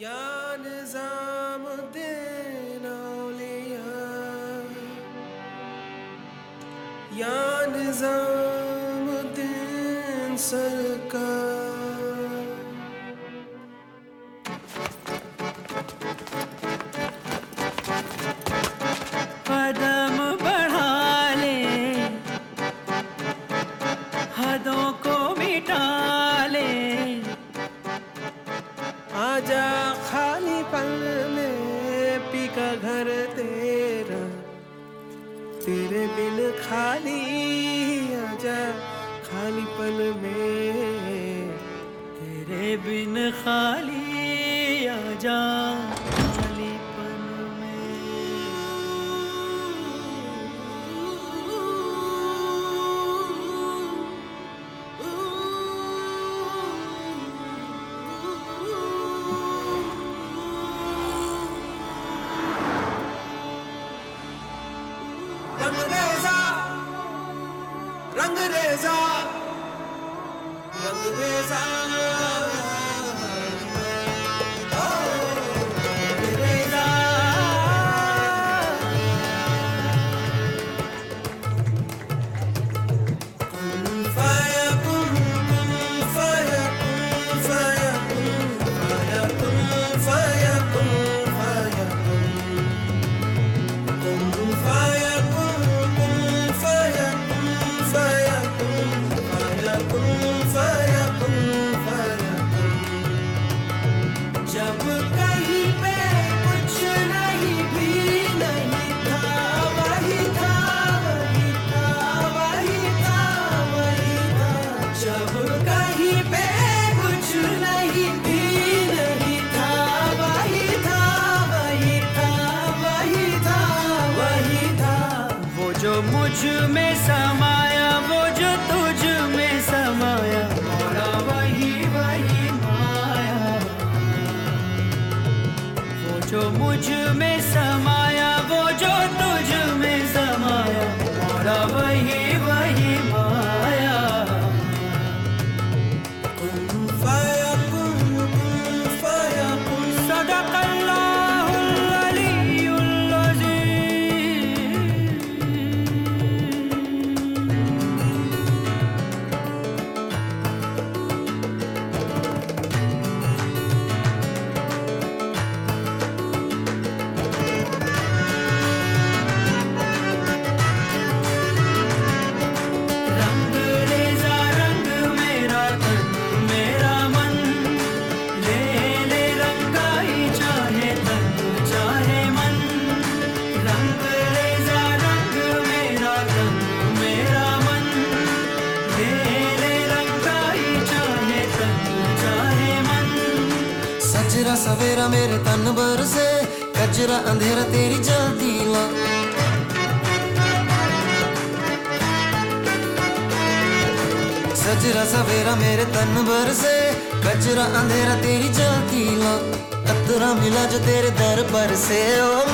या निज़ाम देनौलिया या निज़ाम सरकार। तेरे बिन खाली आजा खाली पल में तेरे बिन खाली आजा। Well, the ways समाया, वो जो तुझ में समाया वही वही माया। मुझमें समाया, वो जो तुझ में समाया वही वही माया। तेरा सवेरा मेरे तन भर से कचरा अंधेरा तेरी जलती ला सजरा सवेरा मेरे तन भर से कचरा अंधेरा तेरी जलती ला कतरा मिला जो तेरे दर पर से ओ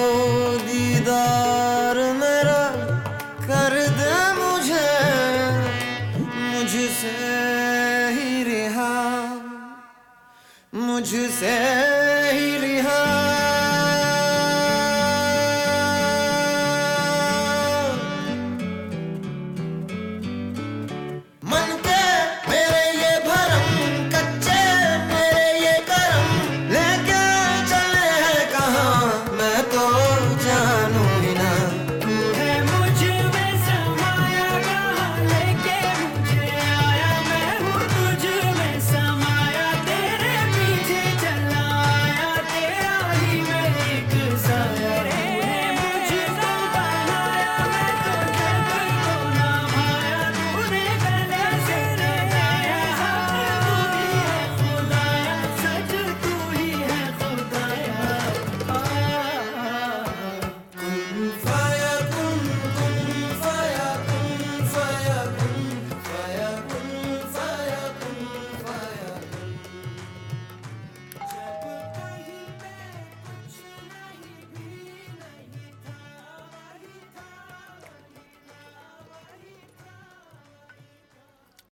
मुझसे ही रिहा